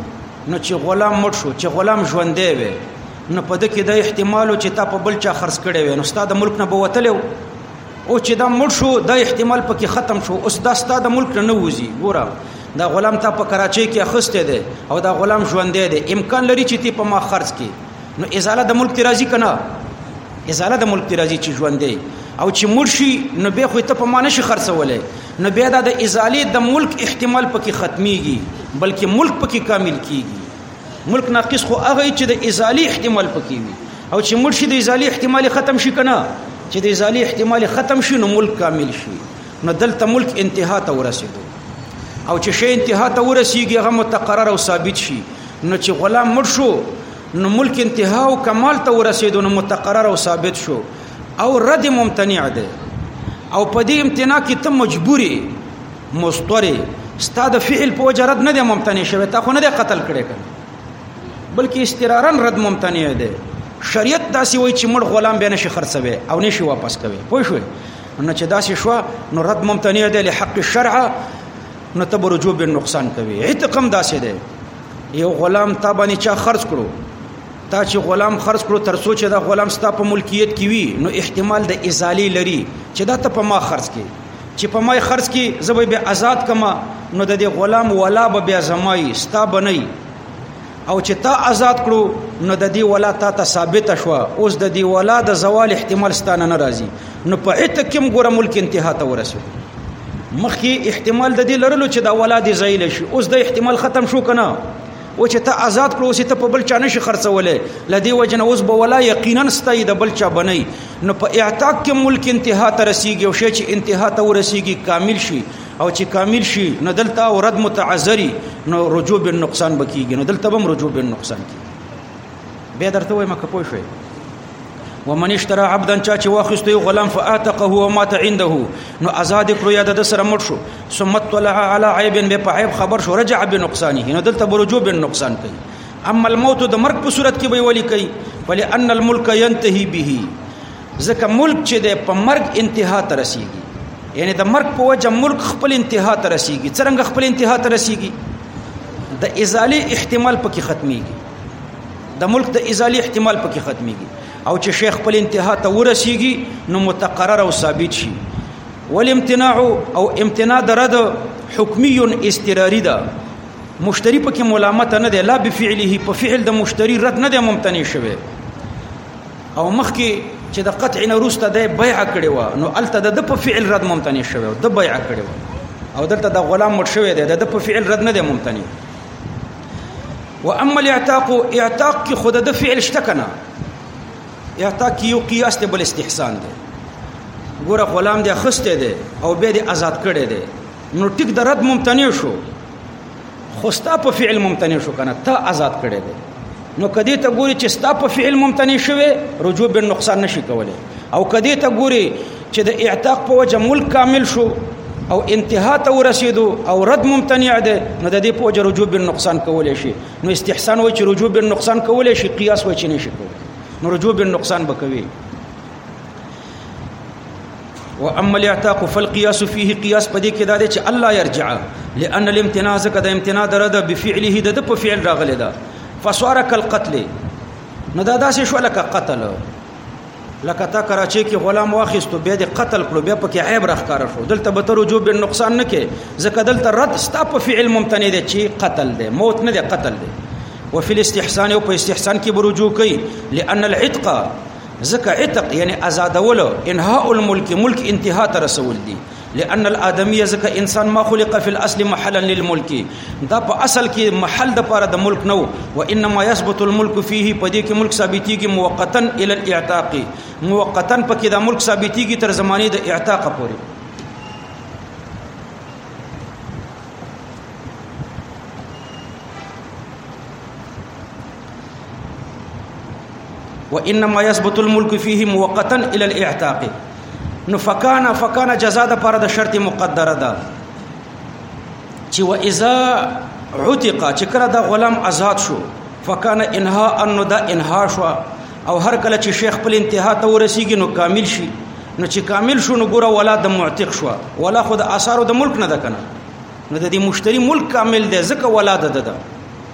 نو چې غلام مړ شو چې غلام ژوندې وي نو په دې کې د احتمال چې تا په بل چا خرڅ کړي وي نو ستاسو د ملک نه بوتلو او چې دا مړ شو دا احتمال پکې ختم شو اوس دا ستاسو د ملک نه وځي ګوره دا غلام ته په کراچۍ کې اخسته دی او دا غلام ژوندې دی امکان لري چې تی په ما خرج کې نو ازاله د ملک ترازی کنه ازاله د ملک ترازی چې ژوندې او چې مرشي نو به خو ته په ما نشي خرڅولې نو بیا دا د ازاله د ملک احتمال پکې ختميږي بلکې ملک پکې کامل کیږي ملک ناقص خو هغه چې د ازالي احتمال پکې وي او چې مړ شي د ازالي احتمال ختم شي کنه چې د ازالي احتمال ختم شي نو ملک کامل شي نو دلته ملک انتها ته ورسېدو او چې شی انتها ته ورسیږي هغه متقرر او ثابت شي نو چې غلام مړ شو نو ملک انتها او کمال ته ورسېدو نو متقرر او ثابت شو او رد ممتنع ده او په دې امتناع کې ته مجبورې مستری ستا د فعل په وجه رد نه دی ممتنع شوی تا خو نه دی قتل کړی کنه بلکې استرارا رد ممتنع دی شریعت داسې وای چې مړ غلام به نشي خرڅوي او نشي واپس کوي پوه شو نو چې داسې شو نو رد ممتنع دی له حق الشرع نو ته برجو به نقصان کوي اعتقام داسې دی یو غلام تا باندې چا خرڅ کړو تا چې غلام خرڅ کړو تر څو چې دا غلام ستا په ملکیت کې وي نو احتمال د ازالي لري چې دا ته په ما خرڅ کې چې په مای خرج کی زبې به آزاد کما نو د دې غلام ولا به بیا زمای ستا بنئ او چې تا آزاد کړو نو د دې ولا تا ته ثابت شو اوس د دې ولا د زوال احتمال ستانه ناراضي نو په هټ کوم ګوره ملک انتها ته ورسو مخکې احتمال د دې لرلو چې دا ولا دې زایل شي اوس د احتمال ختم شو کنه او چې ته آزاد کړو چې ته په بل چا نشي خرڅولې لدی وجنه اوس به ولا یقینا ستای د بل چا بنئ نو په اعتاق کې ملک انتها ته رسیږي او شی چې انتها ته ورسیږي کامل شي او چې کامل شي نو دلته او رد متعذری نو رجوع بالنقصان بکیږي نو دلته هم رجوع بالنقصان کیږي به درته وایم که پوه شئ ومن اشترى عبدا چا چې واخیست یو غلام فاتقه او مات عنده نو آزاد کړو یا د سره مړ شو ثم طلع على عيب به په عيب خبر شو رجع بنقصانه نو دلته برجو بن نقصان کوي اما الموت د مرګ په صورت کې به ولي کوي بل ان الملك ينتهي به ځکه ملک چې د په مرګ انتها ته رسیږي یعنی د مرګ په وجه ملک خپل انتها ته رسیږي څنګه خپل انتها ته رسیږي د ازاله احتمال پکې ختميږي د ملک د ازالي احتمال پکې ختميږي او چې شیخ خپل انتها ته ورسیږي نو متقرر او ثابت شي والامتناع او امتناع درد حکمی استراری ده مشتری پکې ملامت نه دی لا بفعله په فعل د مشتری رد نه دی ممتنع شوی او مخکې چې د قطع نه روسته د بیع کړي و نو الته د په فعل رد ممتنع شوی د بیع کړي و او دلته د غلام مړ شوی دی د په فعل رد نه دی ممتنع و اما الاعتاق اعتاق کې خود د فعل شته کنه اعتاق کې یو قیاس ته بل استحسان دی ګوره غلام دی خسته دی او به دی آزاد کړي دی نو ټیک د رد ممتنع شو خوستا په فعل ممتنع شو کنه ته آزاد کړي دی نو کدی ته ګوري چې ستا په فعل ممتنع شوه رجوع به نقصان نشي کولای او کدی ته ګوري چې د اعتاق په وجه ملک کامل شو او انتها ته ورسېدو او رد ممتنع ده نو د دې په وجه رجوع بالنقصان کولای شي نو استحسان وای چې رجوع بالنقصان کولای شي قیاس وای چې نشي کولای نو رجوع بالنقصان بکوي واما الاعتاق فالقياس فيه قياس پدې کې دا دی چې الله يرجع لان الامتناع زکه د امتناع درده بفعله د په فعل راغلی دا فصار کالقتل نو دا داسې شو لکه قتل لکه تا کراچي کې غلام واخیستو بیا د قتل کړو بیا پکې عیب راخکار شو دلته به تر وجوب نقصان نه کې ځکه دلته رد ستا په فعل ممتنع دی چې قتل دی موت نه دی قتل دی وفي الاستحسان او په استحسان کې برجو کوي لأن العتق ځکه عتق یعنی آزادول انهاء الملک ملک انتها ته رسول دي لأن الادمی ځکه انسان ما خلق فی الاصل محلا للملک دا په اصل کې محل د پاره د ملک نو و انما یثبت الملک فيه په دې کې ملک ثابتيږي موقتا ال الاعتاق موقتا پکې دا ملک ثابتيږي تر زمانه د اعتاق پورې وانما يثبت الملك فيه موقتا الى الاعتاق نو فکانا فکانا جزاء د پر د شرط مقدره ده چې و اذا عتق چې کړه د غلام آزاد شو فکانا انها ان د انها شو او هر کله چې شیخ خپل انتها ته ورسیږي نو کامل شي نو چې کامل شو نو ګوره ولا د معتق شو ولا خود اثارو د ملک نه ده کنه نو د دې مشتری ملک کامل دی ځکه ولا د ده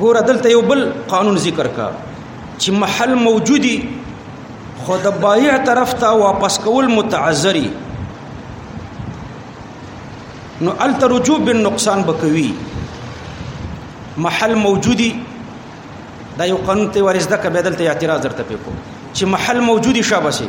ګوره دلته یو بل قانون ذکر کا چې محل موجودی خو د بایع طرف ته واپس کول متعذری نو الته رجوع بالنقصان بکوي محل موجودی دا یو قانون ته ورز دک بدلته اعتراض درته پکو چې محل موجودی شابه شي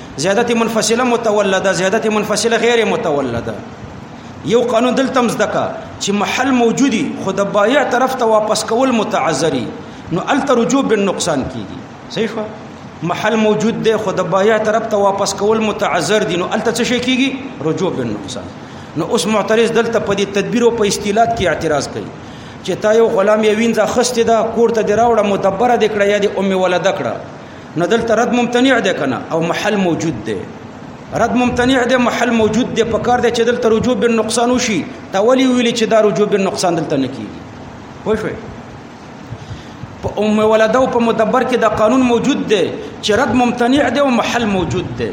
زیادت منفصله متولده زیادت منفصله غیر متولده یو قانون دلته مزدکا چې محل موجودی خود بایع طرف ته واپس کول متعذری نو الته رجوع بالنقصان کیږي صحیح شو محل موجود دی خود بایع طرف ته واپس کول متعذر دي نو الته څه شي کیږي رجوع بالنقصان نو اوس معترض دلته په دې تدبیر او په استیلات کې اعتراض کوي چې تا یو غلام یوین ځخسته دا کور ته دراوړه مدبره دکړه یا د امي ولدا کړه نو دلته رد ممتنع ده کنه او محل موجود ده رد ممتنع ده محل موجود ده پکار ده چې دلته رجوع بالنقصان وشي دا ولي ویل چې دا رجوع بالنقصان دلته نه کیږي پوه شئ په ام ولده او په مدبر کې دا قانون موجود دی چې رد ممتنع دی او محل موجود دی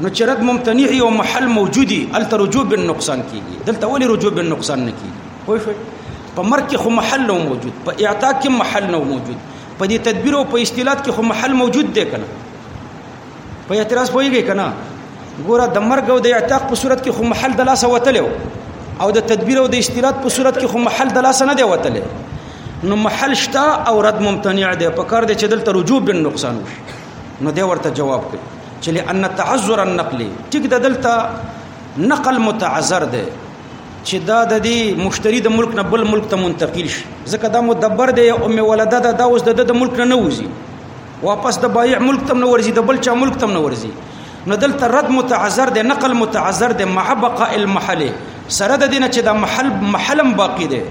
نو چې رد ممتنع او محل موجودي ال رجوع بالنقصان کیږي دلته ولې رجوع بالنقصان نه کیږي خو په مرګ کې خو محل موجود په اعتاق کې محل موجود په دې تدبیر او په اصطلاحات کې خو محل موجود دی کنه په اعتراض پويږي کنه ګوره د مرګ او د اعتاق په صورت کې خو محل د لاسه وتلو او د تدبیر او د اصطلاحات په صورت کې خو محل د لاسه نه دی وتلې نو محل شته او رد ممتنع دی په کار دی چې دلته رجوع بن نقصان وشي نو دی ورته جواب کوي چې لأن تعذر النقل ټیک د دلته نقل متعذر دی چې دا د دې مشتری د ملک نه بل ملک ته منتقل شي ځکه دا مدبر دی او می ولده دا, دا اوس د د ملک نه نه وځي واپس د بایع ملک تم نه ورځي د بل چا ملک تم نه ورځي نو دلته رد متعذر دی نقل متعذر دی مع بقاء المحل سره د دینه چې د محل محلم باقی دی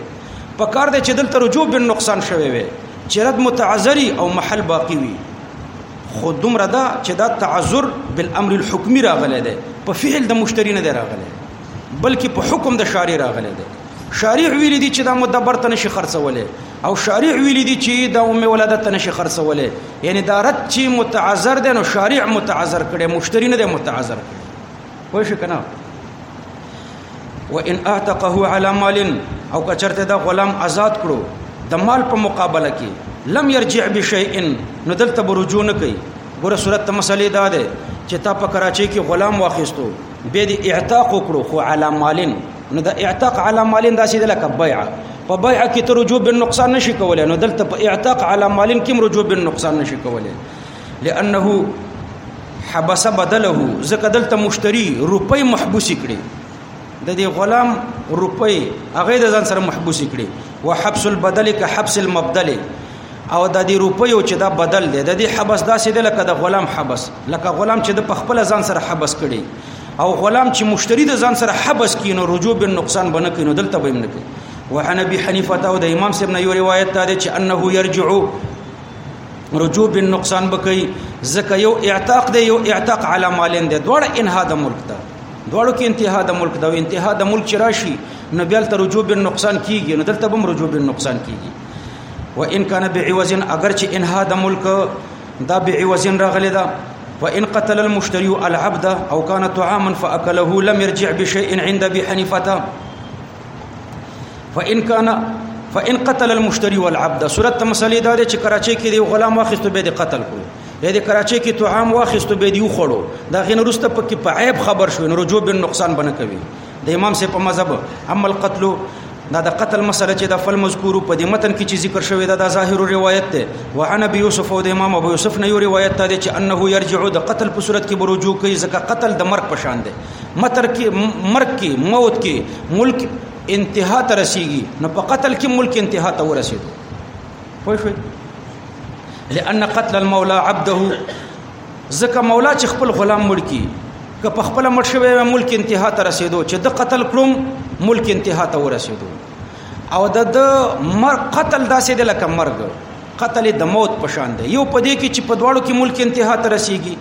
په کار دی چې دلته رجوع بن نقصان شوی وي چې رد متعذری او محل باقی وي خو دومره دا چې دا تعذر بالامر الحکمی راغلی دی په فعل د مشتری نه دی راغلی بلکې په حکم د شارع راغلی دی شارع ویل دي چې دا مدبر ته نشي خرڅولې او شارع ویل دي چې دا ام ولاده ته نشي خرڅولې یعنی دا رد چې متعذر دی نو شارع متعذر کړي مشتری نه دی متعذر کړي وای شي کنه وان اعتقه على مال او کچرته دا غلام آزاد کړو د مال په مقابله کې لم يرجع بشيء نو دلته برجو نه کوي ګوره صورت مسلې دا ده چې تا په کراچۍ کې غلام واخیستو به دې اعتاق وکړو خو علی مالین نو د اعتاق علی مالین داسې د لکه بیع په بیع کې ته رجوع بالنقصان نشي کولای نو دلته په اعتاق علی مالین کې رجوع بالنقصان نشي کولای لانه حبس بدله ځکه دلته مشتری روپۍ محبوسې کړي د دې غلام روپۍ هغه د ځان سره محبوس کړي وحبس البدل که حبس المبدل او د دې روپیو چې دا بدل دی د دې حبس داسې دی لکه د غلام حبس لکه غلام چې د خپل ځان سره حبس کړي او غلام چې مشتری د ځان سره حبس کینو رجوع بن نقصان بنه کینو دلته به نه کوي وعن ابي حنيفه او د امام سیب نه یو روایت ته چې انه يرجع رجوع بن نقصان بکي زکه یو اعتاق دی یو اعتاق علی مالین دی دوړ انها د ملک ته دوړو کې انتها د ملک دا انتها د ملک راشي نو بیا تر رجوع بن نقصان کیږي نو دلته به رجوع بن نقصان کیږي و ان کان بعوض اگر چې انها د ملک دا بعوض راغلی دا وان قتل المشتري العبد او كان طعاما فاكله لم يرجع بشيء عند ابي حنيفه فان كان فان قتل المشتري والعبد صورت مسلې دا چې کراچي کې دی غلام واخیستو به د قتل کړو یا د کراچي کې طعام واخیستو به دی وخړو دا غین رسته پکې په عیب خبر شو نو رجوع بن نقصان بنه کوي د امام سي په مذهب اما القتل دا د قتل مسله چې د فل مذکور په دې متن کې چې ذکر شوی دا د ظاهر روایت ده و انا ابي يوسف او د امام ابو يوسف نه یو روایت ده چې انه يرجع د قتل په صورت کې برجو کوي ځکه قتل د مرګ په شان ده متر کې مرګ کې موت کې ملک انتها ته رسیږي نو په قتل کې ملک انتها ته ورسېدو خو شوي لأن قتل المولى عبده ځکه مولا چې خپل غلام مړ کی که په خپل مړ شوی ملک انتها ته رسیدو چې د قتل کړم ملک انتها ته ورسیدو او د د مر قتل داسې د لکه مرګ قتل د موت په شان دی یو پدې کې چې په دواړو کې ملک انتها ته رسیږي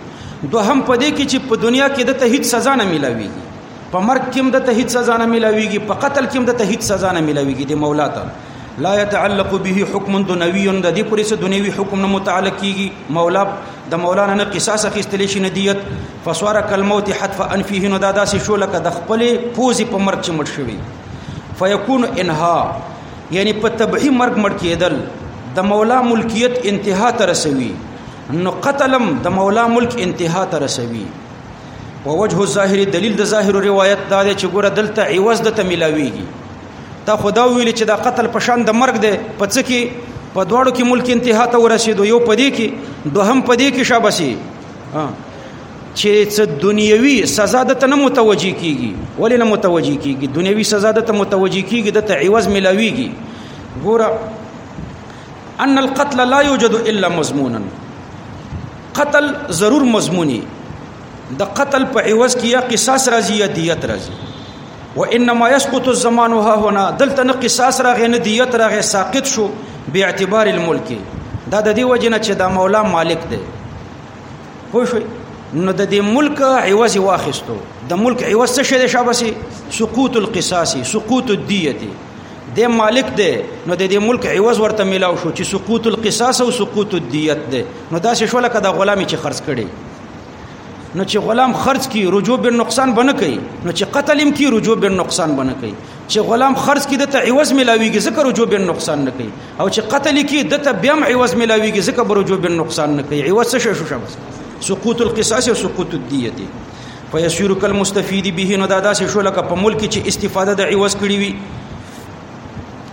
دوهم پدې کې چې په دنیا کې د ته هیڅ سزا نه ملاوي په مرګ کې د ته هیڅ سزا نه ملاويږي په قتل کې د ته هیڅ سزا نه ملاويږي د مولا ته لا يتعلق به حكم دنوي د دې پرې څه دنیوي حکم نه متعلق کیږي مولا د مولانا نه قصاص اخیستل شي ندیت فسوار کلموت حتف انفه نو دا داسې شو لکه د خپل پوزي په مرګ چې مړ شوی فیکون انها یعنی په تبعی مرګ مړ کېدل د مولا ملکیت انتها ته رسوي نو قتلم د مولا ملک انتها ته رسوي ووجه الظاهر دلیل د ظاهر روایت دا دی چې ګوره دلته عوض د تملاویږي تا خدا ویل چې دا قتل په شان د مرګ دی په څه کې په دواړو کې ملک انتها ته ورسېدو یو پدې کې دوهم پدې کې شابسي چې څه دنیوي سزا د تنه متوجي کیږي ولې نه متوجي کیږي دنیوي سزا د ته متوجي کیږي د ته عوض ملاويږي ګوره ان القتل لا يوجد الا مضمونا قتل ضرور مضموني د قتل په عوض کې یا قصاص راځي یا دیت راځي و انما يسقط الزمان ها هنا دلته نه قصاص راغی نه دیت راغی ساقط شو به اعتبار الملک دا د دې وجنه چې دا مولا مالک دی خو شو نو د دې ملک عوض واخستو د ملک عوض څه شې شابسي سقوط القصاص سقوط الدیه د مالک دی نو د دې ملک عوض ورته ملاو شو چې سقوط القصاص او سقوط الدیت دی نو دا څه شو لکه د غلامي چې خرڅ کړي نو چې غلام خرج کی رجوع بن نقصان بنه کوي نو چې قتل هم کی رجوع بن نقصان بنه کوي چې غلام خرج کی د ته عوض ملاويږي ځکه رجوع بن نقصان نه کوي او چې قتل کی د ته بیا عوض ملاويږي ځکه رجوع بن نقصان نه کوي عوض څه شو شبس سقوط القصاص او سقوط الديه دي فيسير كالمستفيد به نو دا داسې شو لکه په ملک چې استفاده د عوض کړی وي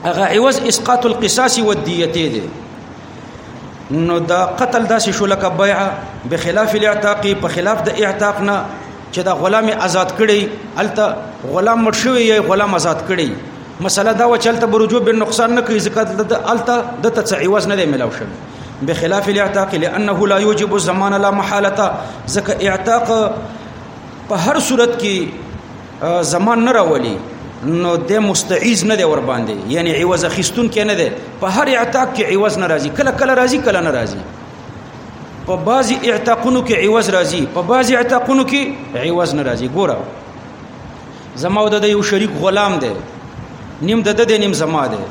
هغه عوض اسقاط القصاص والديه دي نو دا قتل داسې شو لکه بیعه بخلاف الاعتاق په خلاف د اعتاق نه چې دا غلام آزاد کړي الته غلام مړ شوی یا غلام آزاد کړي مسله دا و چې الته برجو بن نقصان نه کوي ځکه د الته د تسعیوز نه دی ملاو شوی بخلاف الاعتاق لانه لا يوجب الزمان لا محاله ځکه اعتاق په هر صورت کې زمان نه راولي نو د مستعیز نه دی ور باندې یعنی عوض اخیستون کې نه دی په هر اعتاق کې عوض نه راځي کله کله راځي کله نه راځي په بعضی اعتاقونو کې عوض راځي په بعضی اعتاقونو کې عوض نه راځي ګوره زما د یو شریک غلام دی نیم د د نیم زما دی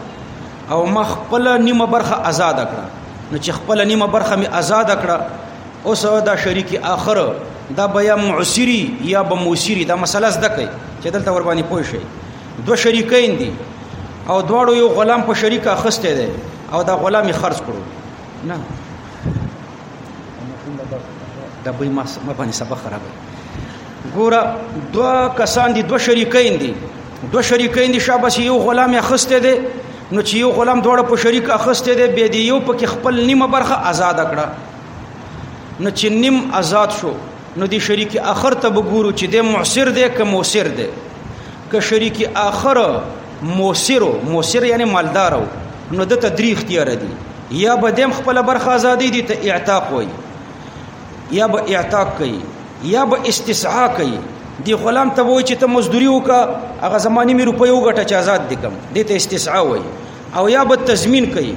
او ما خپل نیمه برخه آزاد کړه نو چې خپل نیمه برخه می آزاد کړه اوس دا شریک اخر دا بیا معسری یا بموسری دا مسله زده کوي چې دلته ور باندې پوه شي دو شریکین دي او دواړو یو غلام په شریک اخسته دي او دا غلامي خرج کړو نه دا به ما باندې سبق خراب ګوره دوا کسان دي دو شریکین دي دو شریکین دي شابه یو غلام اخسته دي نو چې یو غلام دواړه په شریک اخسته دي به دی یو پکې خپل نیمه برخه آزاد کړه نو چې نیم آزاد شو نو دی شریک اخر ته وګورو چې د معسر دی که موسر دی که شریک اخر موسرو موسر یعنی مالدارو نو د تدری اختیار دی یا به دیم خپل برخه ازادي دي ته اعتاق وای یا به اعتاق کوي یا به استسعا کوي دی غلام ته وای چې ته مزدوري وکا هغه زماني مې روپۍ وګټه چې آزاد دي کم دته استسعا وای او یا به تضمین کوي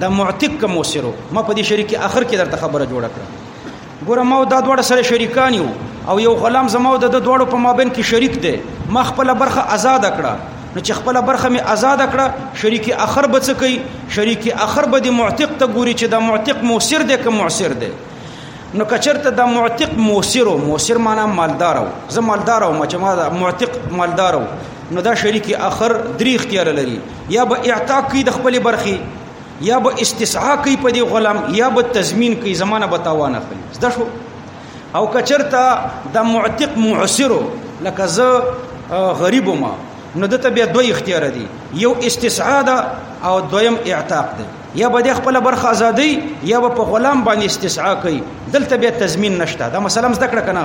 د معتق کوم وسرو ما په دې شریک کې اخر کې درته خبره جوړه کړم ګوره ما دا دوړ سره شریکان یو او یو غلام زما د دوړو په مابین کې شریک دی ما خپل برخه آزاد کړه نو چې خپل برخه می آزاد کړه شریک اخر به څه کوي شریک اخر به د معتق ته ګوري چې د معتق موثر دی که معسر دی نو کچرته د معتق موسر موسر معنا مالدار او زه مالدار او چې ما د معتق مالدار او نو دا شریک اخر درې اختیار لري یا به اعتاق کوي د خپل برخي یا به استسعا کوي په دې غلام یا به تضمین کوي زمانه به تاوان اخلي زده شو او کچرته د معتق موسر لکه زه غریب ما نو دته بیا دوه اختیار دي یو استسعا ده او دویم اعتاق ده یا به د خپل برخه ازادي یا به په غلام باندې استسعا کوي دلته به تضمین نشته دا مسله مزد کړه کنه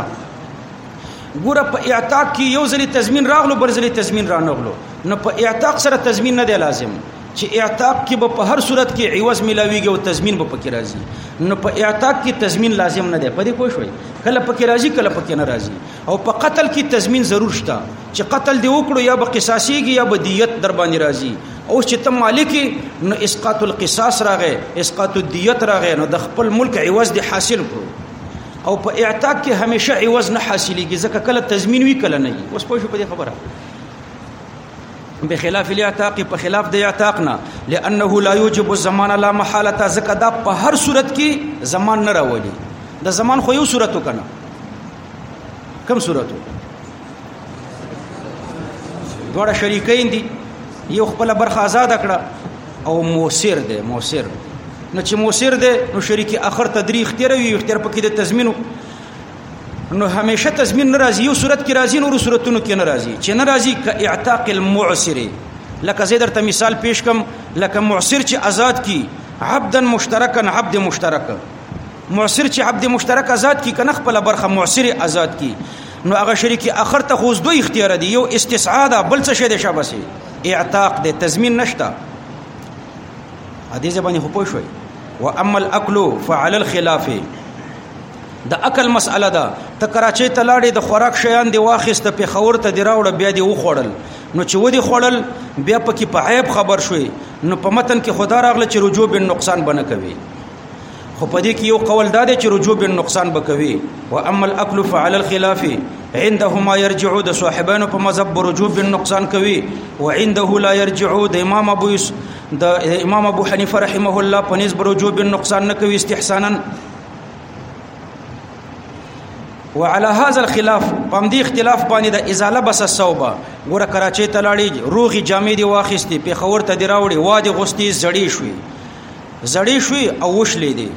ګوره په اعتاق کې یو ځلې تضمین راغلو بل ځلې تضمین رانغلو نو په اعتاق سره تضمین نه دی لازم چې اعتاق کې به په هر صورت کې عوض ملاويږي او تضمین به پکې راځي نو په اعتاق کې تضمین لازم نه دی پدې پوه شوي کله پکې راځي کله پکې نه راځي او په قتل کې تضمین ضرور شته چې قتل دی وکړو یا به قصاصيږي یا به دیت در باندې راځي او چې ته مالکی نو اسقاط القصاص راغې اسقاط الدیت راغې نو د خپل ملک عوض دی حاصل کړو او په اعتاق کې همیشه عوض نه حاصلېږي ځکه کله تضمین وی کله نه وي اوس پوه شو په دې خبره بخلاف الاعتاق په خلاف د اعتاق نه لانه لا يوجب الزمان لا محاله ځکه دا په هر صورت کې زمان نه راولي د زمان خو یو صورت وکنه کم صورت وکنه دوړه شریکین دي یو خپل برخه آزاد کړه او موثر دی موثر نو چې موثر دی نو شریک اخر تدریخ تیر وی اختیار پکې د تضمینو نو همیشه تضمین ناراضی یو صورت کې راضی نور صورتونو کې ناراضی چې ناراضی ک اعتاق المعسر لکه زه درته مثال پیش کم لکه معسر چې آزاد کی عبدا مشترکا عبد مشترکا معسر چې عبد مشترک آزاد کی کنه خپل برخه معسر آزاد کی نو هغه شریک اخر ته خو دوی اختیار دی یو استسعاء ده بل څه شه ده شابسي اعتاق ده تضمین نشته حدیث باندې خو پوه شوي واما الاكل فعلى الخلاف د عقل مسأله ده ته کراچۍ ته لاړې د خوراک شیان دی واخیست په خور ته دی راوړ بیا دی وخوړل نو چې ودی خوړل بیا پکې په عیب خبر شوي نو په متن کې خدا راغله چې رجوع بن نقصان بنه کوي خو په دې کې یو قول دا دی چې رجوع بن نقصان بکوي و اما الاكل فعلى الخلاف عندهما يرجع د صاحبانو په مذهب رجوع بن نقصان کوي وعنده لا يرجع د امام ابو د امام ابو حنیفه رحمه الله په نسبت رجوع بن نقصان نه کوي استحسانا وعلى هذا الخلاف په دې اختلاف باندې د ازاله بس صوبه ګوره کراچۍ ته لاړې روغي جامې دی واخستې په خور ته دی راوړې واده غستې زړې شوې زړې شوې او وشلې دي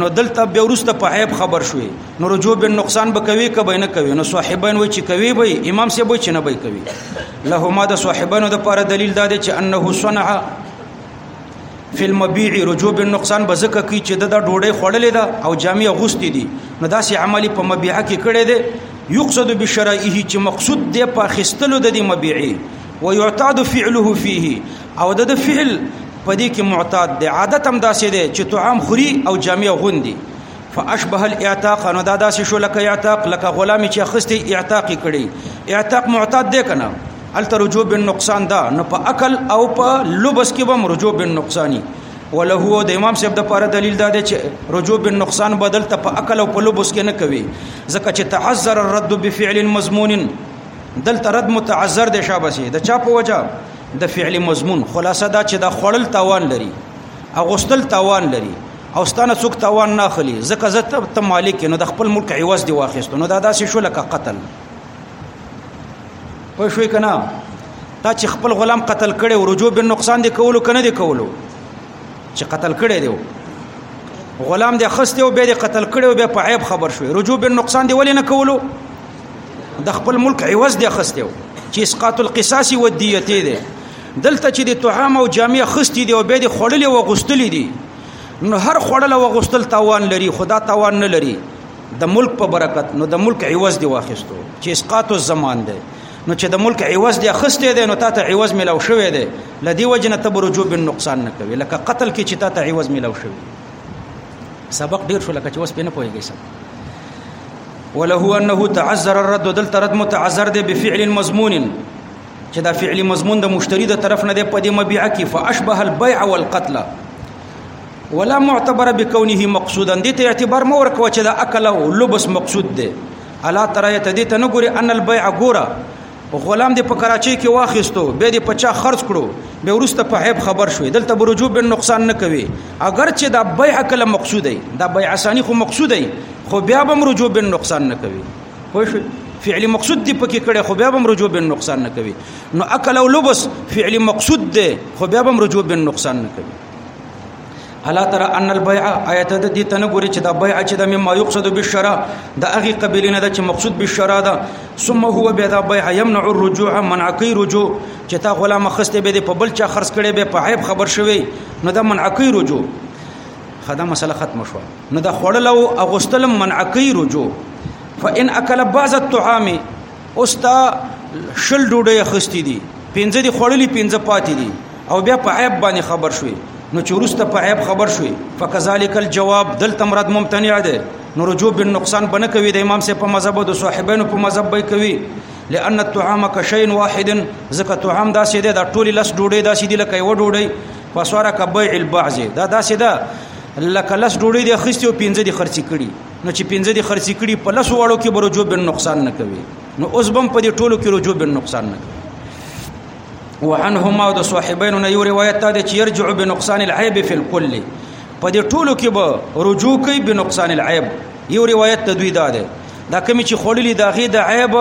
نو دلته بیا ورسته په عیب خبر شوې نو رجوع به نقصان به کوي که به نه کوي نو صاحبین وای چې کوي به امام سه به چې نه به کوي لهما د صاحبانو د پاره دلیل دا دی چې انه صنع فی المبيع رجوع بالنقصان بزکه کی چې د ډوډۍ خړلې ده او جامع غوستې دي نو داسې عملی په مبيع کې کړي دي یقصد بشرائه چې مقصود دی په خستلو د دې مبيعي ويعتاد فعله فيه او د فعل په دې کې معتاد دی عادت هم داسې دی چې طعام خوري او جامع غوندي فاشبه الاعتاق نو دا داسې شو لکه اعتاق لکه غلام چې اخستي اعتاق کړي اعتاق معتاد دی کنه الته رجوع بالنقصان دا نو په عقل او په لبس کې به رجوع بالنقصانی وله هو د امام صاحب د پاره دلیل دا دی چې رجوع بالنقصان بدل ته په عقل او په لبس کې نه کوي ځکه چې تعذر الرد بفعل مضمون دلته رد متعذر دی شابه سي د چا په وجه د فعل مضمون خلاصه دا چې دا خړل تاوان لري اغوستل تاوان لري او ستانه څوک تاوان نه اخلي ځکه زه ته مالک نو د خپل ملک عوض دی واخیست نو دا داسې شو لکه قتل په شوي کنه تا چې خپل غلام قتل کړي او رجوع به نقصان دی کولو کنه دی کولو چې قتل کړي دی غلام دی خسته او به قتل کړي او به په عیب خبر شوی رجوع به نقصان دی ولې نه کولو د خپل ملک عوض دی خسته چې اسقاط القصاص و دیته دی دلته چې د طعام او جامع خستی دی او به د خړلې و غستلې دي نو هر خړل و غستل تاوان لري خدا تاوان نه لري د ملک په برکت نو د ملک عوض دی واخستو چې اسقاط الزمان دی نو چې د ملک عوض دی خسته دی نو تاسو عوض ملو شوې دی لدی وجنه تبرجو بن نقصان نه کوي لکه قتل کې چې تاسو عوض ملو شوې سبق ډیر شو لکه چې اوس په نه پوهیږئ سبق وله انه تعذر الرد دل ترد متعذر دی بفعل مضمون چې دا فعل مضمون د مشتری د طرف نه دی په دې مبيع کې فاشبه البيع والقتل ولا معتبر بكونه مقصودا دې ته اعتبار مور کو چې دا اکل او لبس مقصود دی الا ترى ته دې ته نه ګوري ان البيع ګوره غلام دې په کراچۍ کې واخیستو به دې پچا خرج کړو به ورسته په حیب خبر شوې دلته برجو بن نقصان نه کوي اگر چې دا بیع کله مقصود دی دا بیع اسانی خو مقصود دی خو بیا به مرجو بن نقصان نه کوي خو فعل مقصود دی پکې کړي خو بیا به مرجو بن نقصان نه کوي نو اکل او لبس فعل مقصود دی خو بیا به مرجو بن نقصان نه کوي الا تر ان البيع آیت د دې تنه ګوري چې دا بيع چې د مما يقصد بالشرع د هغه قبيله نه چې مقصود بالشرع ده ثم هو بیا دا بيع يمنع الرجوع منع کوي رجوع چې تا غلام خسته به په بل چا خرڅ کړي به په عیب خبر شوي نو دا منع کوي رجوع خدا مسله ختم شو نو دا خړل او اغستلم منع کوي رجوع فان اكل بعض الطعام اوس تا شل ډوډۍ اخستې دي پنځه دي خوړلې پنځه پاتې دي او بیا په عیب باندې خبر شوي نو چې ورسته په عیب خبر شوي فکذالک الجواب دل تمرد ممتنع ده نو رجوع بالنقصان بنه کوي د امام سي په مذهب او د صاحبانو په مذهب به کوي لأن الطعام كشيء واحد زکه طعام داسې ده دا ټولي لس ډوډۍ داسې دي لکه یو ډوډۍ فسوره کبيع البعض دا داسې ده لکه لس ډوډۍ د خستو پنځه دي خرڅ کړي نو چې پنځه دي خرڅ کړي په لس وړو کې برجو بن نقصان نه کوي نو اوس بم په دې ټولو کې رجو بن نقصان نه کوي وعنهما د صاحبینو نه یو روایت ده چې يرجع بنقصان العيب في الكل په دې ټولو کې به رجوع کوي بنقصان العيب یو روایت ته دوی ده دا کمی چې خړلې داغه د عیب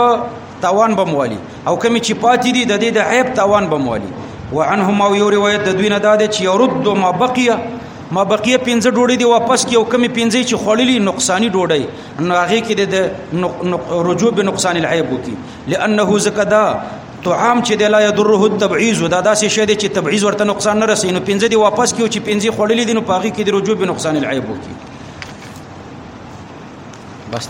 تاوان به موالي او کمی چې پاتې دي د دې د عیب تاوان به موالي وعنهم او یو روایت د دوی نه دا دی چې يرد ما بقيه ما بقيه پنځه ډوډۍ دی واپس کی او کمی پنځه چې خړلې نقصانی ډوډۍ نو هغه کې د رجوع به نقصان العیب وکي لانه زکدا طعام چې د لا يضره التبعيض دا داسې شی دی چې تبعيض ورته نقصان نه رسي نو پنځه دی واپس کی او چې پنځه خړلې دي نو پاغي کې د رجوع به نقصان العیب وکي بس